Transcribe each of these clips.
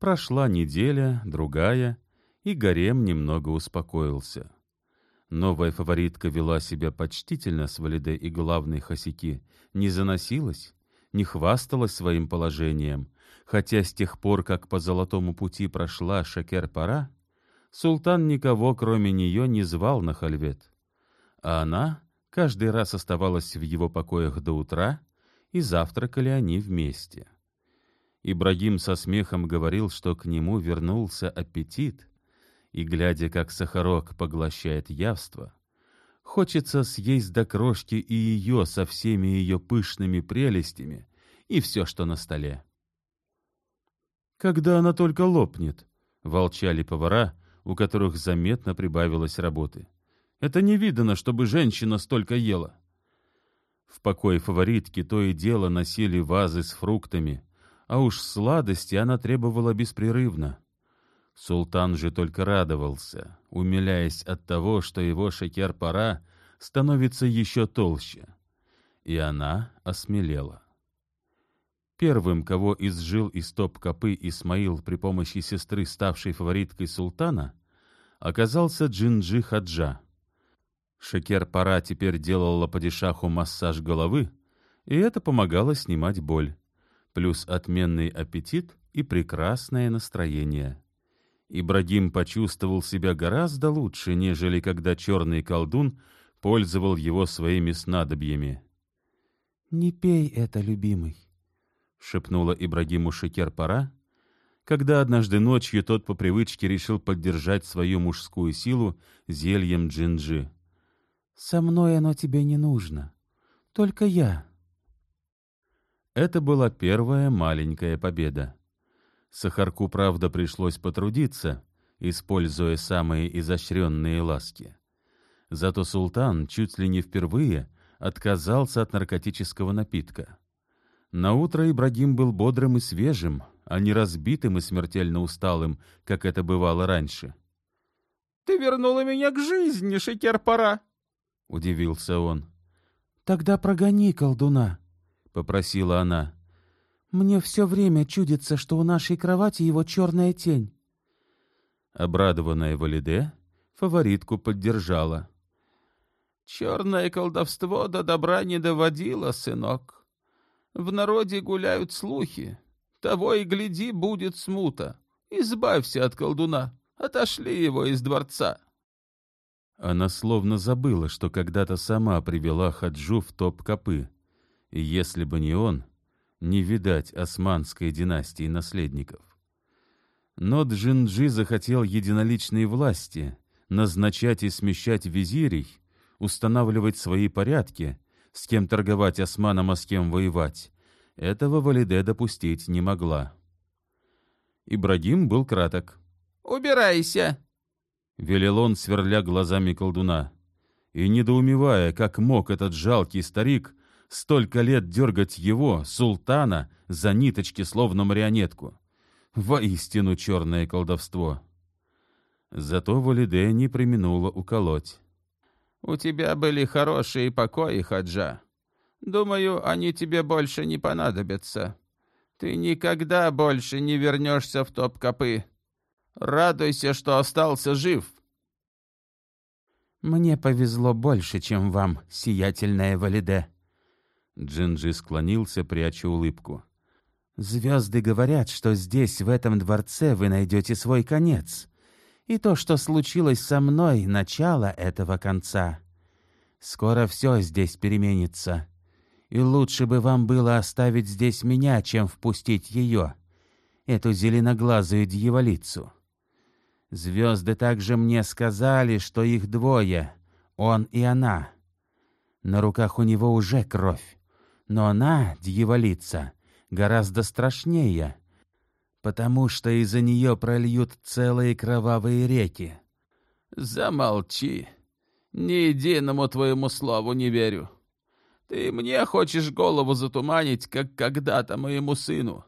Прошла неделя, другая, и гарем немного успокоился. Новая фаворитка вела себя почтительно с Валиде и главной Хасики, не заносилась, не хвасталась своим положением, хотя с тех пор, как по золотому пути прошла Шакер-Пара, султан никого, кроме нее, не звал на хальвет. А она каждый раз оставалась в его покоях до утра, и завтракали они вместе. Ибрагим со смехом говорил, что к нему вернулся аппетит, и, глядя, как сахарок поглощает явство, хочется съесть до крошки и ее со всеми ее пышными прелестями и все, что на столе. «Когда она только лопнет», — волчали повара, у которых заметно прибавилось работы. «Это не видано, чтобы женщина столько ела». В покое фаворитки то и дело носили вазы с фруктами, а уж сладости она требовала беспрерывно. Султан же только радовался, умиляясь от того, что его шекер-пора становится еще толще. И она осмелела. Первым, кого изжил из топ-копы Исмаил при помощи сестры, ставшей фавориткой султана, оказался Джинджи Хаджа. Шекер-пора теперь делала падишаху массаж головы, и это помогало снимать боль, плюс отменный аппетит и прекрасное настроение. Ибрагим почувствовал себя гораздо лучше, нежели когда черный колдун пользовал его своими снадобьями. «Не пей это, любимый», — шепнула Ибрагиму Шекер-Пара, когда однажды ночью тот по привычке решил поддержать свою мужскую силу зельем джинджи. «Со мной оно тебе не нужно. Только я». Это была первая маленькая победа. Сахарку, правда, пришлось потрудиться, используя самые изощренные ласки. Зато султан чуть ли не впервые отказался от наркотического напитка. На утро Ибрагим был бодрым и свежим, а не разбитым и смертельно усталым, как это бывало раньше. «Ты вернула меня к жизни, Шекер-пора!» — удивился он. «Тогда прогони колдуна», — попросила она. «Мне все время чудится, что у нашей кровати его черная тень». Обрадованная Валиде фаворитку поддержала. «Черное колдовство до добра не доводило, сынок. В народе гуляют слухи. Того и гляди, будет смута. Избавься от колдуна. Отошли его из дворца. Она словно забыла, что когда-то сама привела Хаджу в топ-копы. И если бы не он, не видать османской династии наследников. Но Джинджи захотел единоличной власти, назначать и смещать визирей, устанавливать свои порядки — с кем торговать османом, а с кем воевать, этого Валиде допустить не могла. Ибрагим был краток. «Убирайся!» — велел он, сверля глазами колдуна. И, недоумевая, как мог этот жалкий старик столько лет дергать его, султана, за ниточки, словно марионетку. Воистину черное колдовство. Зато Валиде не применула уколоть. У тебя были хорошие покои, Хаджа. Думаю, они тебе больше не понадобятся. Ты никогда больше не вернешься в топ-копы. Радуйся, что остался жив. Мне повезло больше, чем вам, сиятельная Валиде. Джинджи склонился, пряча улыбку. Звезды говорят, что здесь, в этом дворце, вы найдете свой конец и то, что случилось со мной, начало этого конца. Скоро все здесь переменится, и лучше бы вам было оставить здесь меня, чем впустить ее, эту зеленоглазую дьяволицу. Звезды также мне сказали, что их двое, он и она. На руках у него уже кровь, но она, дьяволица, гораздо страшнее — потому что из-за нее прольют целые кровавые реки. Замолчи. Ни единому твоему слову не верю. Ты мне хочешь голову затуманить, как когда-то моему сыну.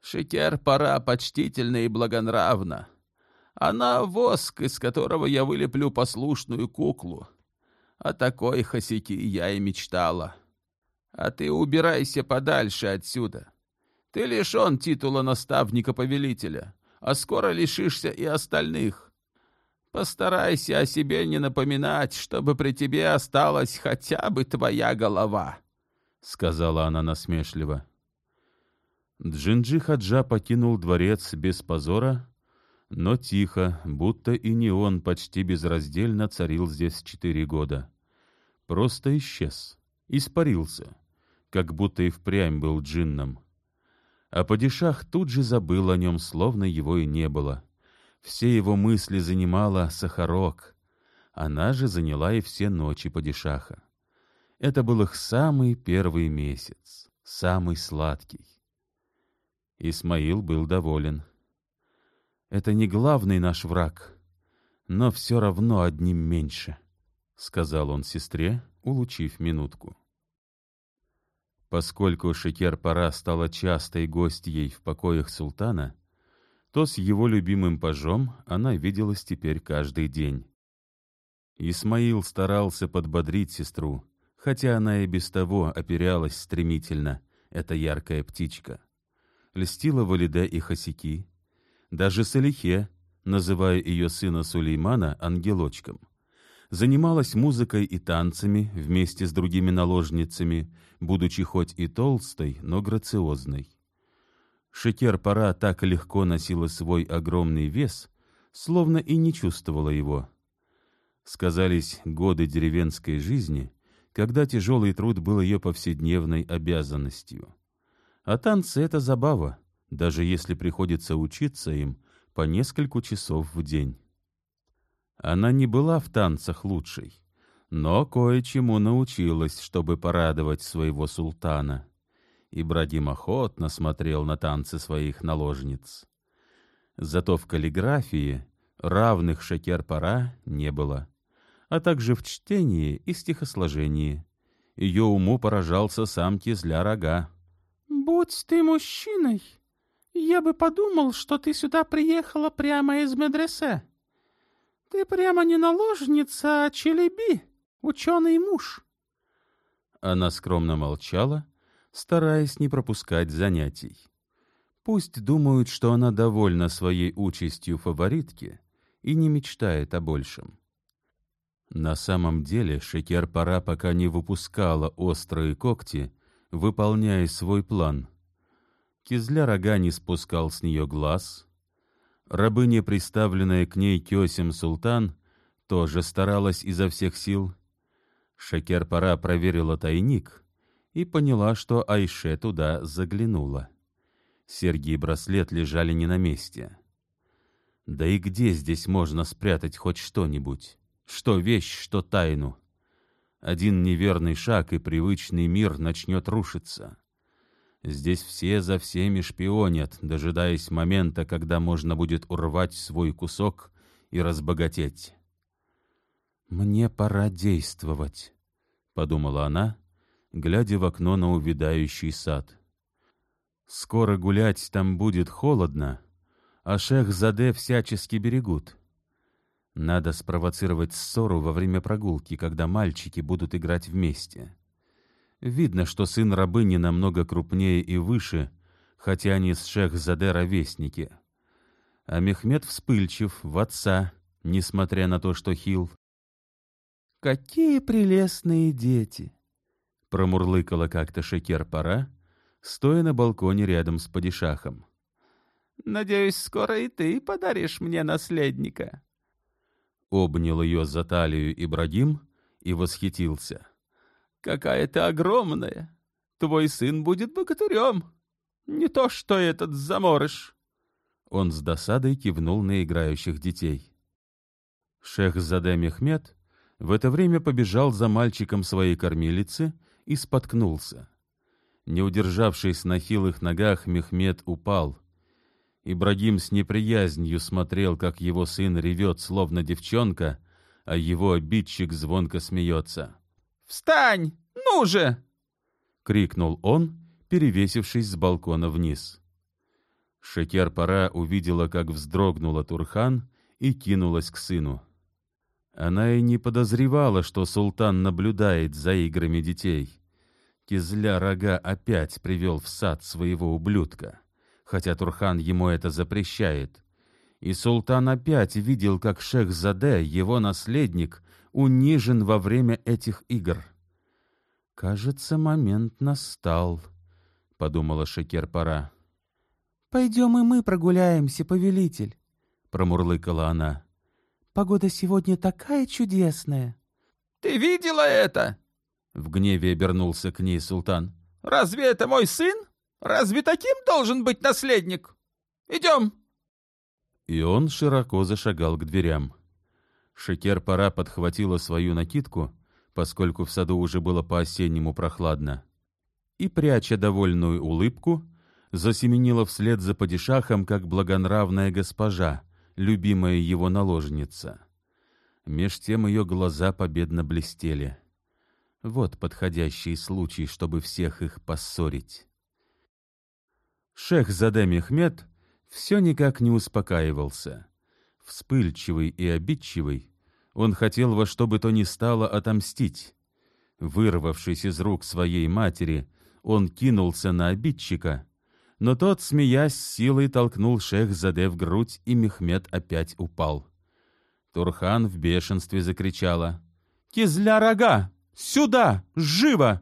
Шекер пора почтительна и благонравна. Она воск, из которого я вылеплю послушную куклу. О такой хосяки я и мечтала. А ты убирайся подальше отсюда. Ты лишен титула наставника-повелителя, а скоро лишишься и остальных. Постарайся о себе не напоминать, чтобы при тебе осталась хотя бы твоя голова», — сказала она насмешливо. Джинджи Хаджа покинул дворец без позора, но тихо, будто и не он почти безраздельно царил здесь четыре года. Просто исчез, испарился, как будто и впрямь был джинном. А падишах тут же забыл о нем, словно его и не было. Все его мысли занимала Сахарок. Она же заняла и все ночи падишаха. Это был их самый первый месяц, самый сладкий. Исмаил был доволен. «Это не главный наш враг, но все равно одним меньше», — сказал он сестре, улучив минутку. Поскольку Шекер-Пара стала частой гостьей в покоях султана, то с его любимым пажом она виделась теперь каждый день. Исмаил старался подбодрить сестру, хотя она и без того оперялась стремительно, эта яркая птичка льстила Валиде и Хасики, даже Салихе, называя ее сына Сулеймана ангелочком. Занималась музыкой и танцами вместе с другими наложницами, будучи хоть и толстой, но грациозной. Шекер-пора так легко носила свой огромный вес, словно и не чувствовала его. Сказались годы деревенской жизни, когда тяжелый труд был ее повседневной обязанностью. А танцы — это забава, даже если приходится учиться им по несколько часов в день. Она не была в танцах лучшей, но кое-чему научилась, чтобы порадовать своего султана. Ибрагим охотно смотрел на танцы своих наложниц. Зато в каллиграфии равных Шакер-Пара не было, а также в чтении и стихосложении. Ее уму поражался сам Кизля-Рога. «Будь ты мужчиной, я бы подумал, что ты сюда приехала прямо из медресе. Ты прямо не наложница, а челеби, ученый муж». Она скромно молчала, стараясь не пропускать занятий. Пусть думают, что она довольна своей участью фаворитки и не мечтает о большем. На самом деле Шекер-пора пока не выпускала острые когти выполняя свой план. Кизля рога не спускал с нее глаз. Рабыня, приставленная к ней Кёсим Султан, тоже старалась изо всех сил. Шакер-пора проверила тайник и поняла, что Айше туда заглянула. Серьги и браслет лежали не на месте. Да и где здесь можно спрятать хоть что-нибудь? Что вещь, что тайну? Один неверный шаг, и привычный мир начнет рушиться. Здесь все за всеми шпионят, дожидаясь момента, когда можно будет урвать свой кусок и разбогатеть. «Мне пора действовать», — подумала она, глядя в окно на увядающий сад. «Скоро гулять там будет холодно, а шех Заде всячески берегут. Надо спровоцировать ссору во время прогулки, когда мальчики будут играть вместе. Видно, что сын рабыни намного крупнее и выше, хотя они с шех-заде ровесники. А Мехмед вспыльчив в отца, несмотря на то, что хил. «Какие прелестные дети!» — промурлыкала как-то Шекер-пора, стоя на балконе рядом с падишахом. «Надеюсь, скоро и ты подаришь мне наследника» обнял ее за талию Ибрагим и восхитился. «Какая ты огромная! Твой сын будет богатырем! Не то что этот заморыш!» Он с досадой кивнул на играющих детей. Шех Заде Мехмед в это время побежал за мальчиком своей кормилицы и споткнулся. Не удержавшись на хилых ногах, Мехмед упал — Ибрагим с неприязнью смотрел, как его сын ревет, словно девчонка, а его обидчик звонко смеется. «Встань! Ну же!» — крикнул он, перевесившись с балкона вниз. Шекер-пора увидела, как вздрогнула Турхан и кинулась к сыну. Она и не подозревала, что султан наблюдает за играми детей. Кизля рога опять привел в сад своего ублюдка, хотя Турхан ему это запрещает. И султан опять видел, как шех Заде, его наследник, унижен во время этих игр. «Кажется, момент настал», — подумала Шекер-пора. «Пойдем и мы прогуляемся, повелитель», — промурлыкала она. «Погода сегодня такая чудесная». «Ты видела это?» В гневе обернулся к ней султан. «Разве это мой сын? Разве таким должен быть наследник? Идем!» И он широко зашагал к дверям. Шекер-пора подхватила свою накидку, поскольку в саду уже было по-осеннему прохладно, и, пряча довольную улыбку, засеменила вслед за падишахом, как благонравная госпожа, любимая его наложница. Меж тем ее глаза победно блестели. Вот подходящий случай, чтобы всех их поссорить. Шех Заде Мехмед все никак не успокаивался. Вспыльчивый и обидчивый, он хотел во что бы то ни стало отомстить. Вырвавшись из рук своей матери, он кинулся на обидчика, но тот, смеясь, силой толкнул шех Заде в грудь, и Мехмед опять упал. Турхан в бешенстве закричала. «Кизля рога! Сюда! Живо!»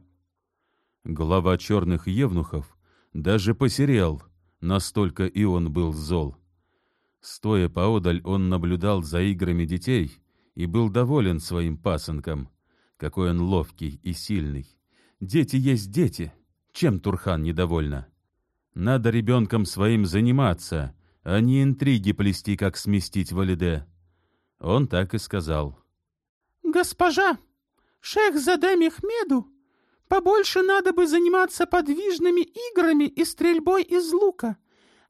Глава черных евнухов даже посерел, настолько и он был зол. Стоя поодаль, он наблюдал за играми детей и был доволен своим пасынком. Какой он ловкий и сильный. Дети есть дети. Чем Турхан недовольна? Надо ребенком своим заниматься, а не интриги плести, как сместить Валиде. Он так и сказал. «Госпожа, шех Заде Мехмеду, побольше надо бы заниматься подвижными играми и стрельбой из лука,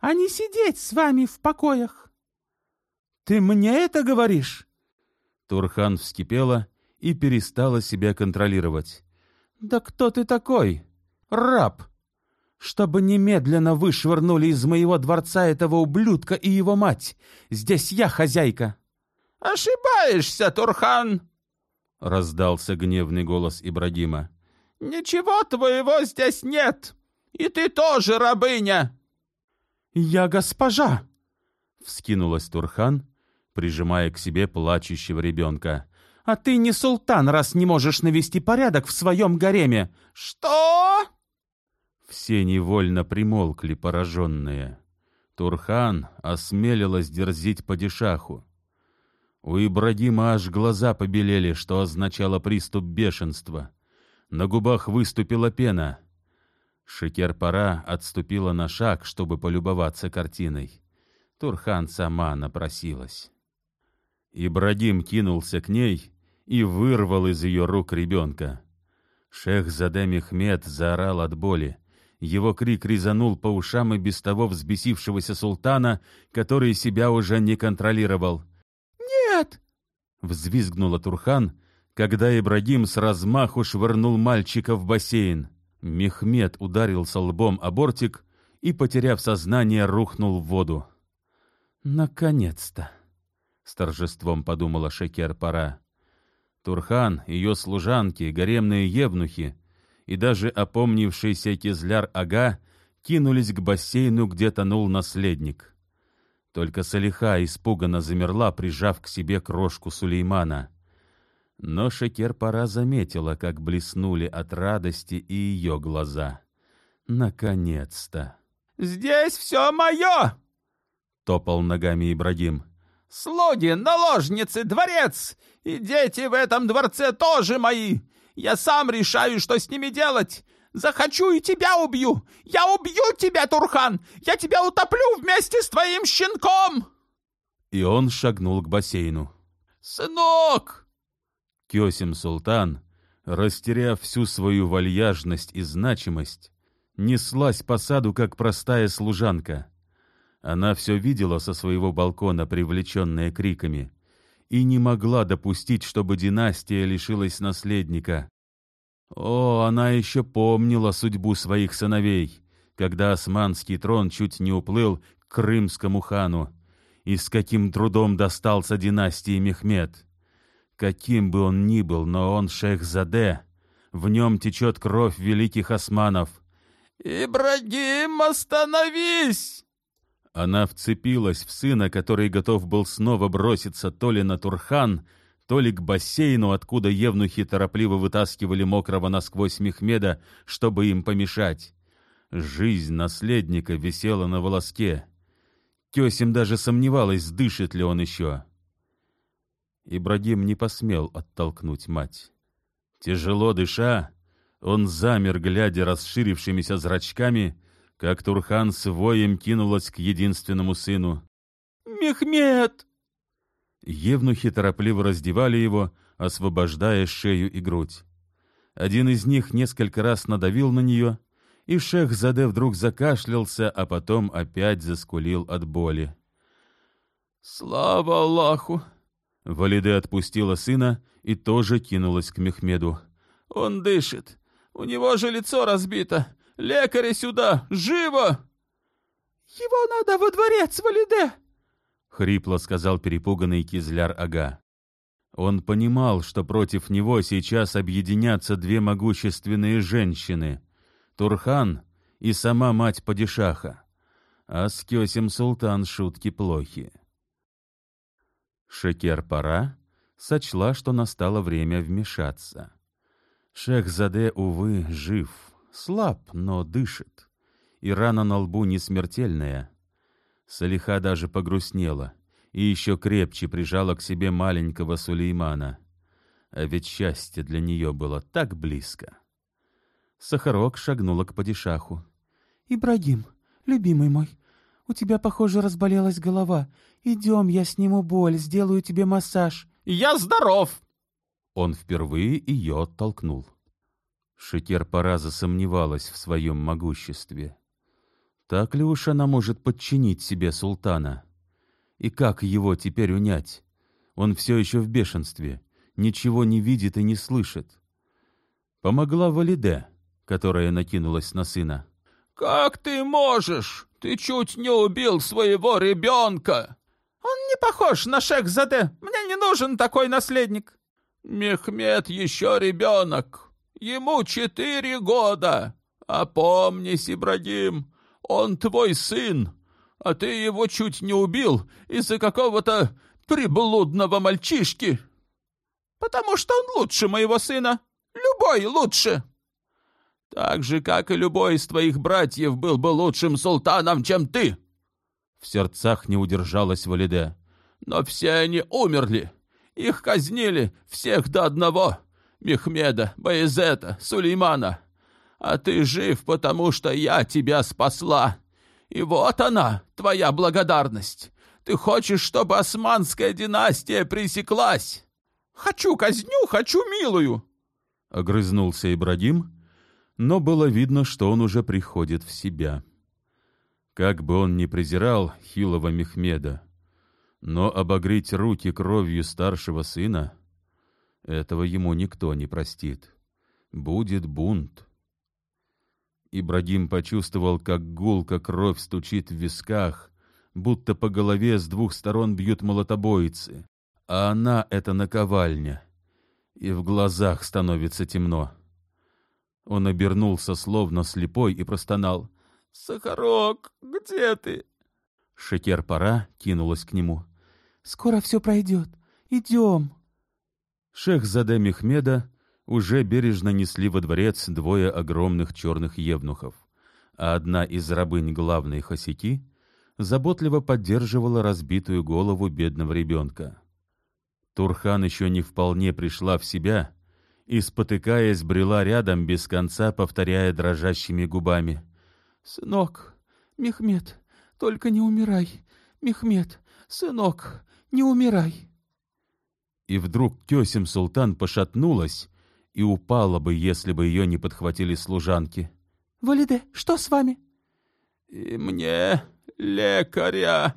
а не сидеть с вами в покоях». «Ты мне это говоришь?» Турхан вскипела и перестала себя контролировать. «Да кто ты такой? Раб! Чтобы немедленно вышвырнули из моего дворца этого ублюдка и его мать! Здесь я хозяйка!» «Ошибаешься, Турхан!» — раздался гневный голос Ибрагима. «Ничего твоего здесь нет, и ты тоже рабыня!» «Я госпожа!» — вскинулась Турхан, прижимая к себе плачущего ребенка. «А ты не султан, раз не можешь навести порядок в своем гареме!» «Что?» Все невольно примолкли, пораженные. Турхан осмелилась дерзить падишаху. У Ибрагима аж глаза побелели, что означало приступ бешенства. На губах выступила пена. Шекер-пора отступила на шаг, чтобы полюбоваться картиной. Турхан сама напросилась. Ибрагим кинулся к ней и вырвал из ее рук ребенка. Шех Заде Мехмед заорал от боли. Его крик резанул по ушам и без того взбесившегося султана, который себя уже не контролировал — «Нет!» — взвизгнула Турхан, когда Ибрагим с размаху швырнул мальчика в бассейн. Мехмед ударился лбом о бортик и, потеряв сознание, рухнул в воду. «Наконец-то!» — с торжеством подумала Шекер-пора. Турхан, ее служанки, гаремные евнухи и даже опомнившийся Кизляр-ага кинулись к бассейну, где тонул наследник. Только Салиха испуганно замерла, прижав к себе крошку Сулеймана. Но Шекер-пора заметила, как блеснули от радости и ее глаза. Наконец-то! «Здесь все мое!» — топал ногами Ибрагим. «Слуги, наложницы, дворец! И дети в этом дворце тоже мои! Я сам решаю, что с ними делать! Захочу и тебя убью! Я убью тебя, Турхан! Я тебя утоплю вместе с твоим щенком!» И он шагнул к бассейну. «Сынок!» Кесим Султан, растеряв всю свою вальяжность и значимость, неслась по саду, как простая служанка. Она все видела со своего балкона, привлеченная криками, и не могла допустить, чтобы династия лишилась наследника. О, она еще помнила судьбу своих сыновей, когда османский трон чуть не уплыл к крымскому хану, и с каким трудом достался династии Мехмед. Каким бы он ни был, но он шейх Заде, В нем течет кровь великих османов. «Ибрагим, остановись!» Она вцепилась в сына, который готов был снова броситься то ли на Турхан, то ли к бассейну, откуда евнухи торопливо вытаскивали мокрого насквозь Мехмеда, чтобы им помешать. Жизнь наследника висела на волоске. Кесим даже сомневалась, дышит ли он еще. Ибрагим не посмел оттолкнуть мать. Тяжело дыша, он замер, глядя расширившимися зрачками, как Турхан с воем кинулась к единственному сыну. «Мехмед!» Евнухи торопливо раздевали его, освобождая шею и грудь. Один из них несколько раз надавил на нее, и шех Заде вдруг закашлялся, а потом опять заскулил от боли. «Слава Аллаху!» Валиде отпустила сына и тоже кинулась к Мехмеду. «Он дышит. У него же лицо разбито. Лекаря сюда! Живо!» «Его надо во дворец, Валиде!» — хрипло сказал перепуганный Кизляр-ага. Он понимал, что против него сейчас объединятся две могущественные женщины — Турхан и сама мать Падишаха. А с Кёсем Султан шутки плохи. Шекер-пора сочла, что настало время вмешаться. Шех-Заде, увы, жив, слаб, но дышит, и рана на лбу не смертельная. Салиха даже погрустнела и еще крепче прижала к себе маленького Сулеймана. А ведь счастье для нее было так близко. Сахарок шагнула к падишаху. «Ибрагим, любимый мой, у тебя, похоже, разболелась голова. Идем, я сниму боль, сделаю тебе массаж». «Я здоров!» Он впервые ее оттолкнул. Шекер-пора засомневалась в своем могуществе. Так ли уж она может подчинить себе султана? И как его теперь унять? Он все еще в бешенстве, ничего не видит и не слышит. Помогла Валиде, которая накинулась на сына. «Как ты можешь? Ты чуть не убил своего ребенка!» «Он не похож на Шехзаде. Мне не нужен такой наследник!» «Мехмед еще ребенок. Ему четыре года. Опомнись, Ибрагим, он твой сын, а ты его чуть не убил из-за какого-то приблудного мальчишки. Потому что он лучше моего сына. Любой лучше!» Так же, как и любой из твоих братьев был бы лучшим султаном, чем ты. В сердцах не удержалась Валиде. Но все они умерли. Их казнили всех до одного. Мехмеда, Баязета, Сулеймана. А ты жив, потому что я тебя спасла. И вот она, твоя благодарность. Ты хочешь, чтобы османская династия пресеклась? Хочу казню, хочу милую. Огрызнулся Ибрагим, но было видно, что он уже приходит в себя. Как бы он ни презирал хилого Мехмеда, но обогреть руки кровью старшего сына — этого ему никто не простит. Будет бунт. Ибрагим почувствовал, как гулко кровь стучит в висках, будто по голове с двух сторон бьют молотобойцы, а она — это наковальня, и в глазах становится темно. Он обернулся, словно слепой, и простонал. «Сахарок, где ты?» Шекер-пора кинулась к нему. «Скоро все пройдет. Идем». Шех Заде Мехмеда уже бережно несли во дворец двое огромных черных евнухов, а одна из рабынь главной хосяки заботливо поддерживала разбитую голову бедного ребенка. Турхан еще не вполне пришла в себя и, спотыкаясь, брела рядом, без конца повторяя дрожащими губами. «Сынок, Мехмед, только не умирай! Мехмед, сынок, не умирай!» И вдруг тесем Султан пошатнулась и упала бы, если бы ее не подхватили служанки. «Валиде, что с вами?» «И мне лекаря!»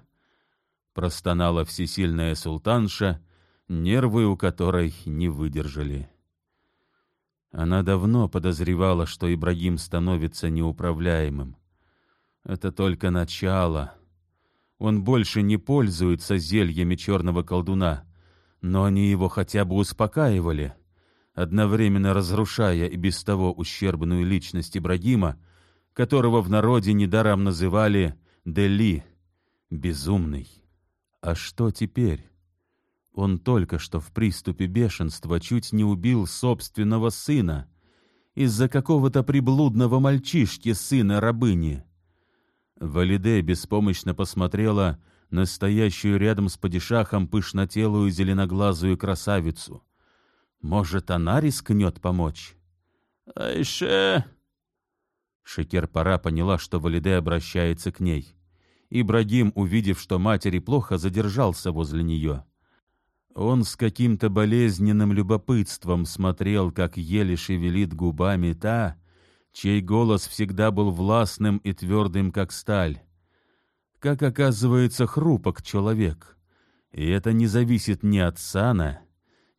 простонала всесильная султанша, нервы у которой не выдержали. Она давно подозревала, что Ибрагим становится неуправляемым. Это только начало. Он больше не пользуется зельями черного колдуна, но они его хотя бы успокаивали. одновременно разрушая и без того ущербную личность Ибрагима, которого в народе недаром называли Дели, безумный. А что теперь? Он только что в приступе бешенства чуть не убил собственного сына из-за какого-то приблудного мальчишки, сына рабыни. Валиде беспомощно посмотрела на стоящую рядом с падишахом пышнотелую зеленоглазую красавицу. Может, она рискнет помочь? «Айше!» Шекер-пора поняла, что Валиде обращается к ней. Ибрагим, увидев, что матери плохо, задержался возле нее. Он с каким-то болезненным любопытством смотрел, как еле шевелит губами та, чей голос всегда был властным и твердым, как сталь. Как оказывается, хрупок человек. И это не зависит ни от сана,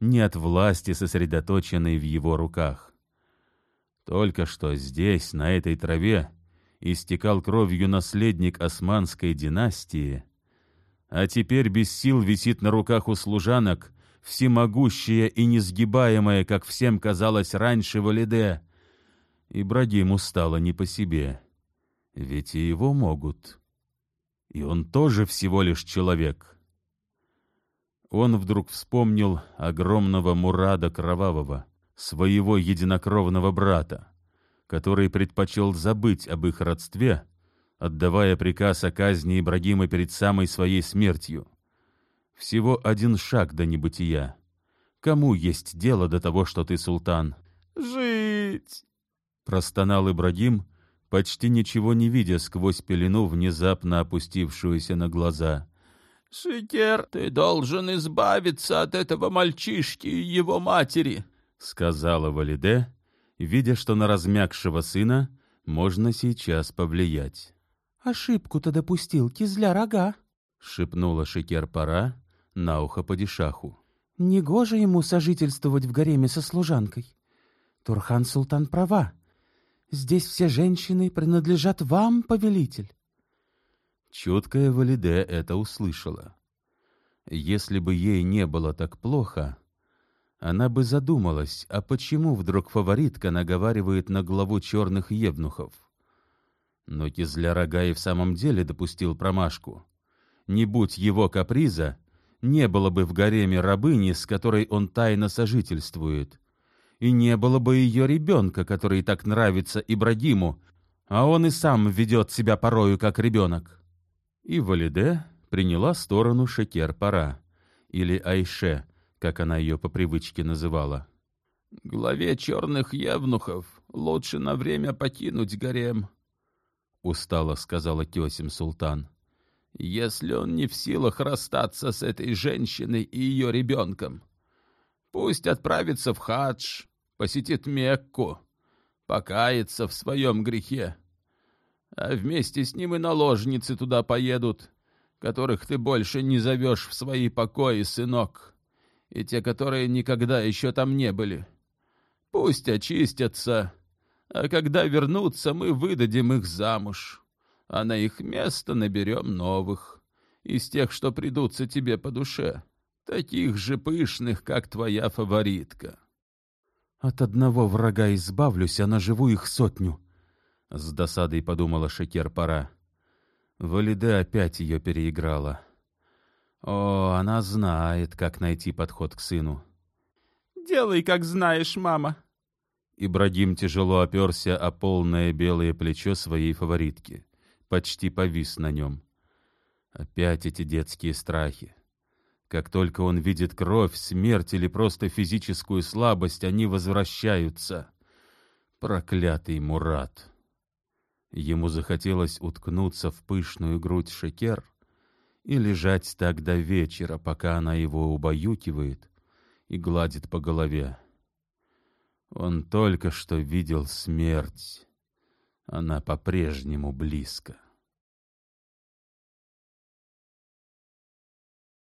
ни от власти, сосредоточенной в его руках. Только что здесь, на этой траве, истекал кровью наследник османской династии, а теперь без сил висит на руках у служанок всемогущая и несгибаемая, как всем казалось раньше, Валиде. Ибрагиму стало не по себе, ведь и его могут. И он тоже всего лишь человек. Он вдруг вспомнил огромного Мурада Кровавого, своего единокровного брата, который предпочел забыть об их родстве, отдавая приказ о казни Ибрагима перед самой своей смертью. Всего один шаг до небытия. Кому есть дело до того, что ты султан? «Жить!» — простонал Ибрагим, почти ничего не видя сквозь пелену, внезапно опустившуюся на глаза. «Шикер, ты должен избавиться от этого мальчишки и его матери», — сказала Валиде, видя, что на размягшего сына можно сейчас повлиять. «Ошибку-то допустил, кизля рога», — шепнула Шикер-пора на ухо падишаху. «Негоже ему сожительствовать в гареме со служанкой. Турхан-султан права. Здесь все женщины принадлежат вам, повелитель». Чуткая Валиде это услышала. Если бы ей не было так плохо, она бы задумалась, а почему вдруг фаворитка наговаривает на главу черных евнухов? Но Кизля Рога и в самом деле допустил промашку. Не будь его каприза, не было бы в гареме рабыни, с которой он тайно сожительствует. И не было бы ее ребенка, который так нравится Ибрагиму, а он и сам ведет себя порою как ребенок. И Валиде приняла сторону Шекер-Пара, или Айше, как она ее по привычке называла. «Главе черных евнухов лучше на время покинуть гарем», — устало сказала Кесим Султан. «Если он не в силах расстаться с этой женщиной и ее ребенком, пусть отправится в хадж, посетит Мекку, покается в своем грехе а вместе с ним и наложницы туда поедут, которых ты больше не зовешь в свои покои, сынок, и те, которые никогда еще там не были. Пусть очистятся, а когда вернутся, мы выдадим их замуж, а на их место наберем новых, из тех, что придутся тебе по душе, таких же пышных, как твоя фаворитка. От одного врага избавлюсь, а наживу их сотню, с досадой подумала Шекер-пора. Валиде опять ее переиграла. О, она знает, как найти подход к сыну. «Делай, как знаешь, мама». Ибрагим тяжело оперся о полное белое плечо своей фаворитки. Почти повис на нем. Опять эти детские страхи. Как только он видит кровь, смерть или просто физическую слабость, они возвращаются. Проклятый Мурат! Ему захотелось уткнуться в пышную грудь Шекер и лежать так до вечера, пока она его убаюкивает и гладит по голове. Он только что видел смерть. Она по-прежнему близко.